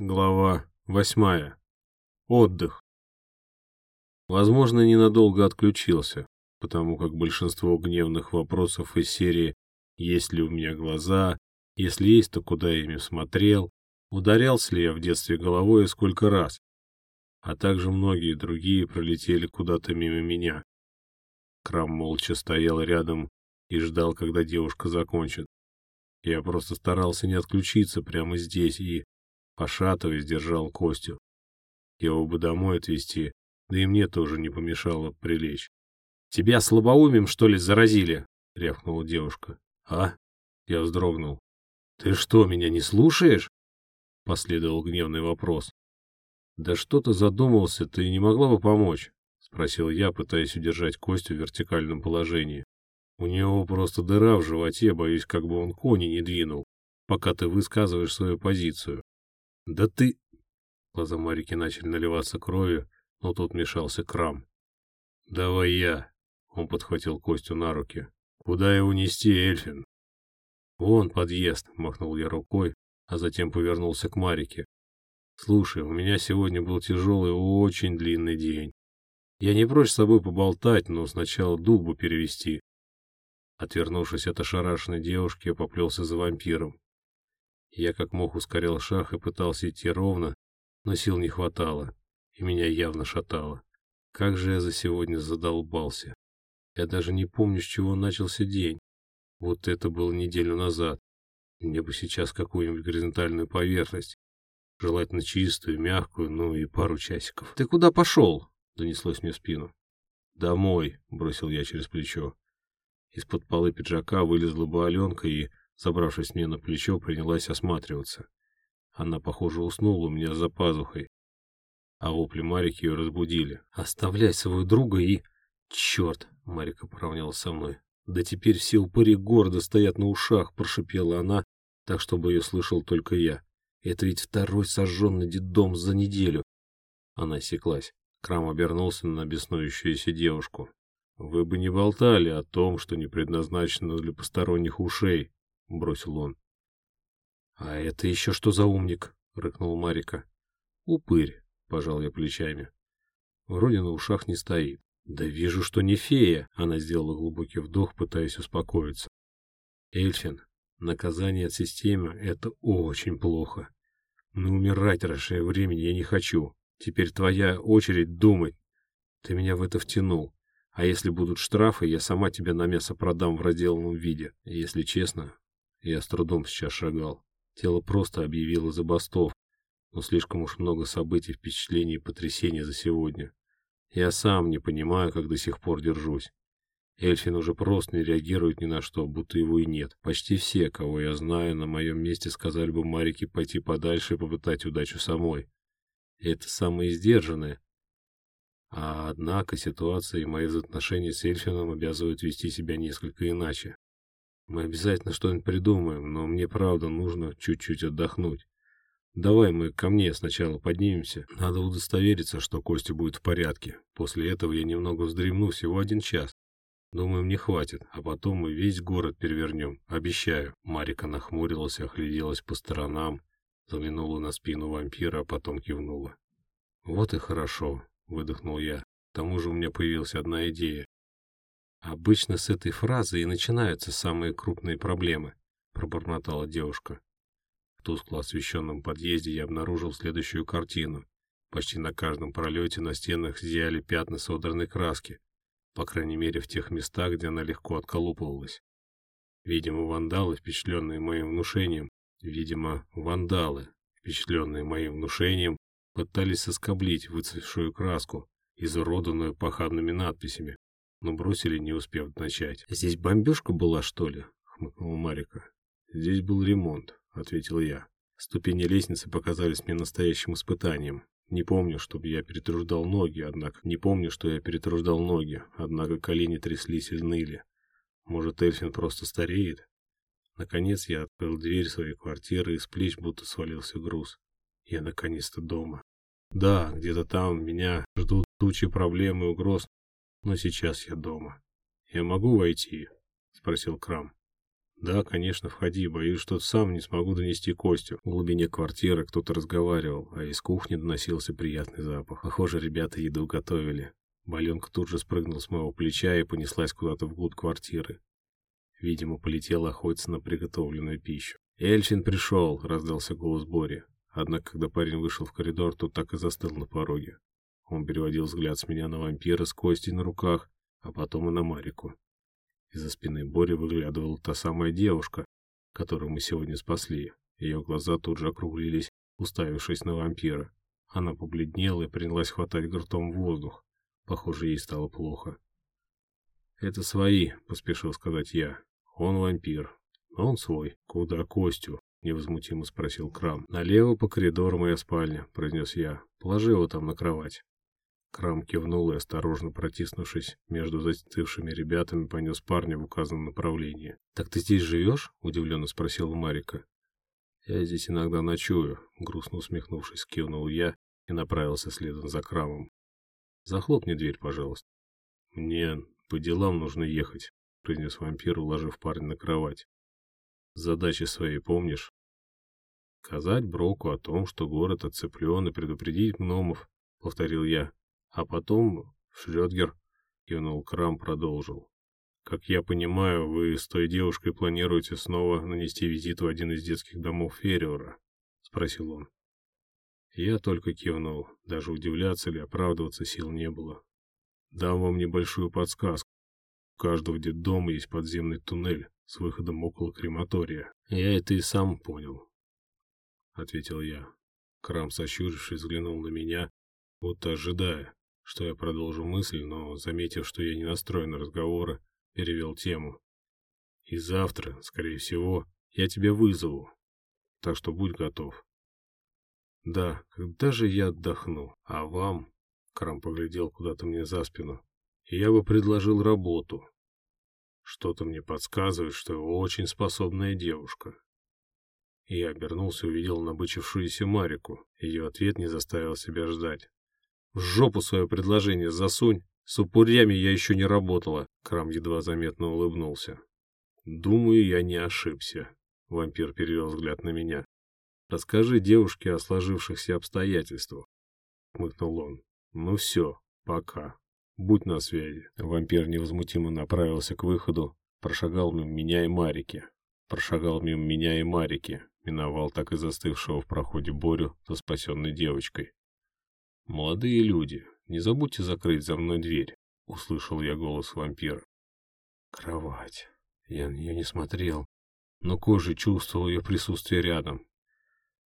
Глава восьмая. Отдых. Возможно, ненадолго отключился, потому как большинство гневных вопросов из серии «Есть ли у меня глаза?», «Если есть, то куда я ими смотрел?», «Ударялся ли я в детстве головой и сколько раз?», а также многие другие пролетели куда-то мимо меня. Крам молча стоял рядом и ждал, когда девушка закончит. Я просто старался не отключиться прямо здесь и Пошатываясь, держал Костю. Его бы домой отвезти, да и мне тоже не помешало прилечь. — Тебя слабоумием, что ли, заразили? — рявкнула девушка. — А? — я вздрогнул. — Ты что, меня не слушаешь? — последовал гневный вопрос. — Да что-то задумался, ты не могла бы помочь? — спросил я, пытаясь удержать Костю в вертикальном положении. У него просто дыра в животе, боюсь, как бы он кони не двинул, пока ты высказываешь свою позицию. «Да ты...» Глаза Марики начали наливаться кровью, но тут мешался крам. «Давай я...» Он подхватил Костю на руки. «Куда его нести, Эльфин?» «Вон подъезд», — махнул я рукой, а затем повернулся к Марике. «Слушай, у меня сегодня был тяжелый, очень длинный день. Я не прочь с тобой поболтать, но сначала дубу перевести». Отвернувшись от ошарашенной девушки, я поплелся за вампиром. Я как мог ускорял шаг и пытался идти ровно, но сил не хватало, и меня явно шатало. Как же я за сегодня задолбался. Я даже не помню, с чего начался день. Вот это было неделю назад. Мне бы сейчас какую-нибудь горизонтальную поверхность. Желательно чистую, мягкую, ну и пару часиков. «Ты куда пошел?» — донеслось мне в спину. «Домой», — бросил я через плечо. Из-под полы пиджака вылезла бы Аленка и, Забравшись мне на плечо, принялась осматриваться. Она, похоже, уснула у меня за пазухой. А вопли Марики ее разбудили. «Оставляй своего друга и...» «Черт!» — Марика поравнялась со мной. «Да теперь все упыри города стоят на ушах!» — прошипела она, так, чтобы ее слышал только я. «Это ведь второй сожженный детдом за неделю!» Она осеклась. Крам обернулся на беснующуюся девушку. «Вы бы не болтали о том, что не предназначено для посторонних ушей», — бросил он. «А это еще что за умник?» — рыкнул Марика. «Упырь», — пожал я плечами. «Вроде на ушах не стоит». «Да вижу, что не фея!» — она сделала глубокий вдох, пытаясь успокоиться. «Эльфин, наказание от системы — это очень плохо. Но умирать раньше времени я не хочу. Теперь твоя очередь думать. Ты меня в это втянул. А если будут штрафы, я сама тебя на мясо продам в разделанном виде. Если честно, я с трудом сейчас шагал. Тело просто объявило забастовку, но слишком уж много событий, впечатлений и потрясений за сегодня. Я сам не понимаю, как до сих пор держусь. Эльфин уже просто не реагирует ни на что, будто его и нет. Почти все, кого я знаю, на моем месте сказали бы Марике пойти подальше и попытать удачу самой. Это самые сдержанные. А однако ситуация и мои взаимоотношения с Эльфином обязывают вести себя несколько иначе. Мы обязательно что-нибудь придумаем, но мне правда нужно чуть-чуть отдохнуть. Давай мы ко мне сначала поднимемся. Надо удостовериться, что Костя будет в порядке. После этого я немного вздремну всего один час. Думаю, мне хватит, а потом мы весь город перевернем. Обещаю. Марика нахмурилась, огляделась по сторонам, заглянула на спину вампира, а потом кивнула. Вот и хорошо, выдохнул я. К тому же у меня появилась одна идея. Обычно с этой фразы и начинаются самые крупные проблемы, пробормотала девушка. В тускло освещенном подъезде я обнаружил следующую картину. Почти на каждом пролете на стенах зияли пятна содранной краски, по крайней мере в тех местах, где она легко отколупывалась. Видимо, вандалы, впечатленные моим внушением, видимо, вандалы, впечатленные моим внушением, пытались соскоблить выцвевшую краску, изуродованную похабными надписями, но бросили, не успев начать. «Здесь бомбежка была, что ли?» — хмыкнула Марика. «Здесь был ремонт», — ответил я. Ступени лестницы показались мне настоящим испытанием. Не помню, чтобы я перетруждал ноги, однако не помню, что я перетруждал ноги, однако колени тряслись и ныли. Может, Эльфин просто стареет? Наконец я открыл дверь своей квартиры, и с плеч будто свалился груз. Я наконец-то дома. Да, где-то там меня ждут тучи проблем и угроз, но сейчас я дома. Я могу войти? Спросил Крам. «Да, конечно, входи. Боюсь, что сам не смогу донести Костю». В глубине квартиры кто-то разговаривал, а из кухни доносился приятный запах. Похоже, ребята еду готовили. Баленка тут же спрыгнул с моего плеча и понеслась куда-то вглубь квартиры. Видимо, полетела охотиться на приготовленную пищу. «Эльчин пришел!» — раздался голос Бори. Однако, когда парень вышел в коридор, тот так и застыл на пороге. Он переводил взгляд с меня на вампира с костей на руках, а потом и на Марику. Из-за спины Бори выглядывала та самая девушка, которую мы сегодня спасли. Ее глаза тут же округлились, уставившись на вампира. Она побледнела и принялась хватать гртом воздух. Похоже, ей стало плохо. «Это свои», — поспешил сказать я. «Он вампир. Но он свой. Куда Костю?» — невозмутимо спросил Крам. «Налево по коридору моя спальня», — произнес я. «Положи его там на кровать». Крам кивнул и, осторожно протиснувшись между застывшими ребятами, понес парня в указанном направлении. «Так ты здесь живешь?» — удивленно спросила Марика. «Я здесь иногда ночую», — грустно усмехнувшись, кивнул я и направился следом за Крамом. «Захлопни дверь, пожалуйста». «Мне по делам нужно ехать», — произнес вампир, уложив парня на кровать. «Задачи свои помнишь?» «Сказать Броку о том, что город оцеплен и предупредить гномов», — повторил я. А потом Шрёдгер, кивнул Крам, продолжил. Как я понимаю, вы с той девушкой планируете снова нанести визит в один из детских домов Ферриора? Спросил он. Я только кивнул. Даже удивляться или оправдываться сил не было. Дам вам небольшую подсказку. У каждого детдома есть подземный туннель с выходом около крематория. Я это и сам понял, — ответил я. Крам, сощурившись, взглянул на меня, будто ожидая, что я продолжу мысль, но, заметив, что я не настроен на разговоры, перевел тему. И завтра, скорее всего, я тебя вызову, так что будь готов. Да, когда же я отдохну? А вам? Крам поглядел куда-то мне за спину. Я бы предложил работу. Что-то мне подсказывает, что вы очень способная девушка. Я обернулся и увидел набычившуюся Марику. Ее ответ не заставил себя ждать. В жопу свое предложение засунь. С упырями я еще не работала. Крам едва заметно улыбнулся. Думаю, я не ошибся. Вампир перевел взгляд на меня. Расскажи девушке о сложившихся обстоятельствах. Хмыкнул он. Ну все, пока. Будь на связи. Вампир невозмутимо направился к выходу, прошагал мимо меня и Марики. Прошагал мимо меня и Марики, миновал так и застывшего в проходе Борю со спасенной девочкой. «Молодые люди, не забудьте закрыть за мной дверь», — услышал я голос вампира. Кровать. Я на нее не смотрел, но кожей чувствовал ее присутствие рядом.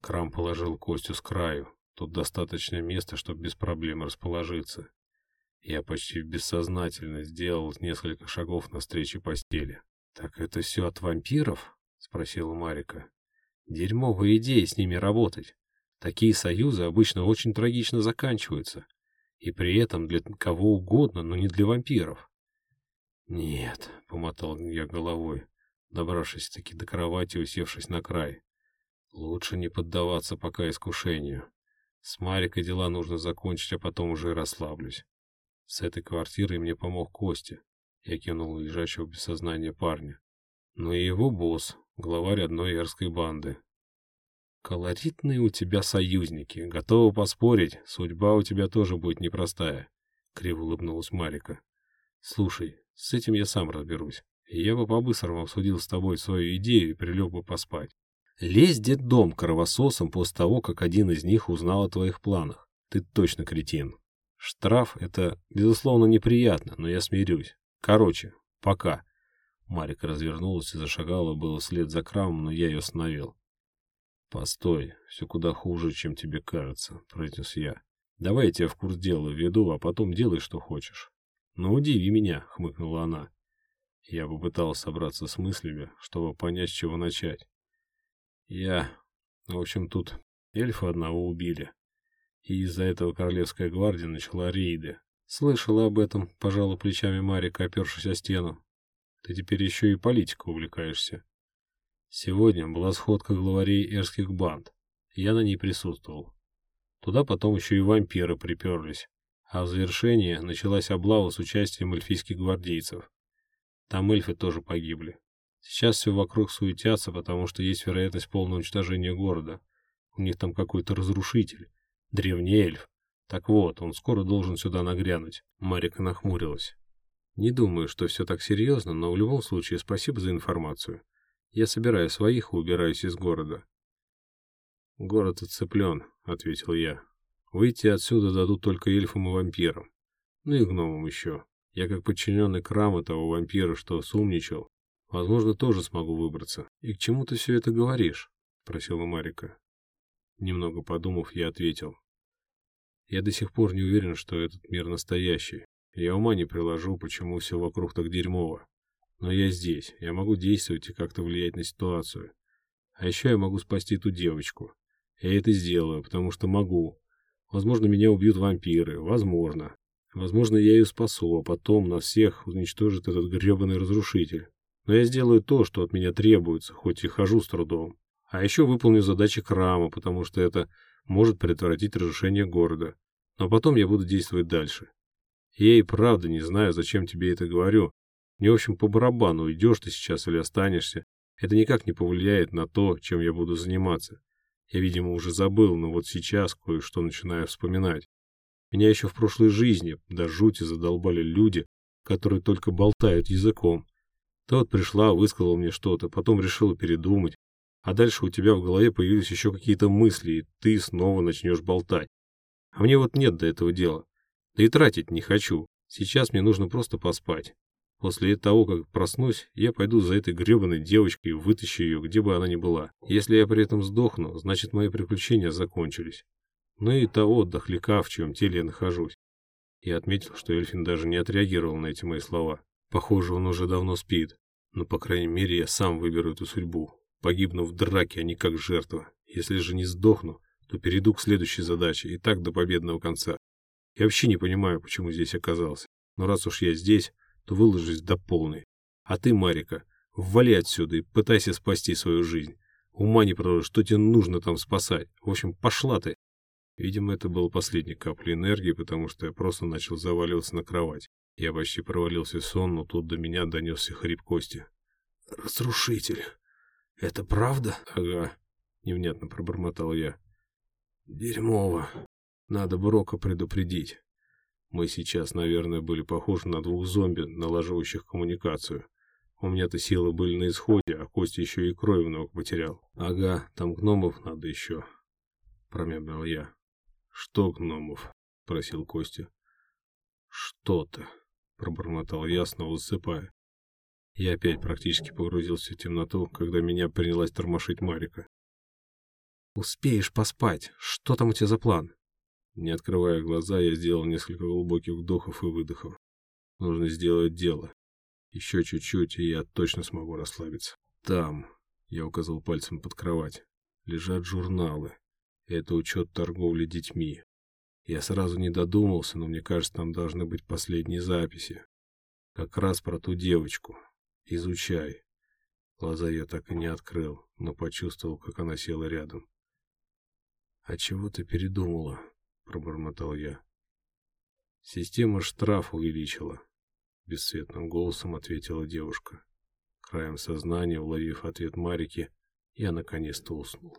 Крам положил Костю с краю. Тут достаточное место, чтобы без проблем расположиться. Я почти бессознательно сделал несколько шагов навстречу постели. «Так это все от вампиров?» — спросила Марика. «Дерьмовая идея с ними работать. Такие союзы обычно очень трагично заканчиваются. И при этом для кого угодно, но не для вампиров. «Нет», — помотал я головой, добравшись таки до кровати, усевшись на край. «Лучше не поддаваться пока искушению. С Марикой дела нужно закончить, а потом уже и расслаблюсь. С этой квартирой мне помог Костя. Я кинул лежащего без сознания парня. Ну и его босс, главарь одной эрской банды. Колоритные у тебя союзники. Готова поспорить, судьба у тебя тоже будет непростая. Криво улыбнулась Марика. Слушай, с этим я сам разберусь. Я бы по-быстрому обсудил с тобой свою идею и прилег бы поспать. Лезь дом кровососом после того, как один из них узнал о твоих планах. Ты точно кретин. Штраф — это, безусловно, неприятно, но я смирюсь. Короче, пока. Марика развернулась и зашагала было вслед за крамом, но я ее остановил. «Постой, все куда хуже, чем тебе кажется», — произнес я. «Давай я тебя в курс дела введу, а потом делай, что хочешь». «Ну, удиви меня», — хмыкнула она. Я попытался собраться с мыслями, чтобы понять, с чего начать. Я... В общем, тут эльфа одного убили. И из-за этого Королевская гвардия начала рейды. Слышала об этом, пожала плечами Марика, опершись о стену. Ты теперь еще и политикой увлекаешься. Сегодня была сходка главарей эрских банд. Я на ней присутствовал. Туда потом еще и вампиры приперлись. А в завершении началась облава с участием эльфийских гвардейцев. Там эльфы тоже погибли. Сейчас все вокруг суетятся, потому что есть вероятность полного уничтожения города. У них там какой-то разрушитель. Древний эльф. Так вот, он скоро должен сюда нагрянуть. Марика нахмурилась. Не думаю, что все так серьезно, но в любом случае спасибо за информацию. Я собираю своих и убираюсь из города. Город оцеплен, ответил я. Выйти отсюда дадут только эльфам и вампирам. Ну и гномам еще. Я как подчиненный Крама того вампира, что сумничал, возможно, тоже смогу выбраться. И к чему ты все это говоришь? Спросила Марика. Немного подумав, я ответил. Я до сих пор не уверен, что этот мир настоящий. Я ума не приложу, почему все вокруг так дерьмово. Но я здесь, я могу действовать и как-то влиять на ситуацию. А еще я могу спасти ту девочку. Я это сделаю, потому что могу. Возможно, меня убьют вампиры, возможно. Возможно, я ее спасу, а потом на всех уничтожит этот гребаный разрушитель. Но я сделаю то, что от меня требуется, хоть и хожу с трудом. А еще выполню задачи Крама, потому что это может предотвратить разрушение города. Но потом я буду действовать дальше. Я и правда не знаю, зачем тебе это говорю. Мне, в общем, по барабану, уйдешь ты сейчас или останешься. Это никак не повлияет на то, чем я буду заниматься. Я, видимо, уже забыл, но вот сейчас кое-что начинаю вспоминать. Меня еще в прошлой жизни до жути задолбали люди, которые только болтают языком. Ты вот пришла, высказала мне что-то, потом решила передумать, а дальше у тебя в голове появились еще какие-то мысли, и ты снова начнешь болтать. А мне вот нет до этого дела. Да и тратить не хочу. Сейчас мне нужно просто поспать. После того, как проснусь, я пойду за этой гребаной девочкой и вытащу ее, где бы она ни была. Если я при этом сдохну, значит мои приключения закончились. Ну и того дохляка, в чьем теле я нахожусь. Я отметил, что Эльфин даже не отреагировал на эти мои слова. Похоже, он уже давно спит. Но, по крайней мере, я сам выберу эту судьбу. Погибну в драке, а не как жертва. Если же не сдохну, то перейду к следующей задаче, и так до победного конца. Я вообще не понимаю, почему здесь оказался. Но раз уж я здесь, то выложись до полной. А ты, Марика, ввали отсюда и пытайся спасти свою жизнь. Ума не приложу, что тебе нужно там спасать. В общем, пошла ты. Видимо, это было последней каплей энергии, потому что я просто начал заваливаться на кровать. Я почти провалился в сон, но тут до меня донесся хрип Кости. «Разрушитель. Это правда?» «Ага», — невнятно пробормотал я. «Дерьмово. Надо Брока предупредить». Мы сейчас, наверное, были похожи на двух зомби, налаживающих коммуникацию. У меня-то силы были на исходе, а Костя еще и крови много потерял. Ага, там гномов надо еще. Промямлил я. Что гномов? Просил Костя. Что-то, пробормотал я, снова засыпая. Я опять практически погрузился в темноту, когда меня принялась тормошить Марика. «Успеешь поспать. Что там у тебя за план?» Не открывая глаза, я сделал несколько глубоких вдохов и выдохов. Нужно сделать дело. Еще чуть-чуть, и я точно смогу расслабиться. Там, я указал пальцем под кровать, лежат журналы. Это учет торговли детьми. Я сразу не додумался, но мне кажется, там должны быть последние записи. Как раз про ту девочку. Изучай. Глаза я так и не открыл, но почувствовал, как она села рядом. «А чего ты передумала?» Пробормотал я. Система штраф увеличила, бесцветным голосом ответила девушка. Краем сознания, уловив ответ Марики, я наконец-то уснул.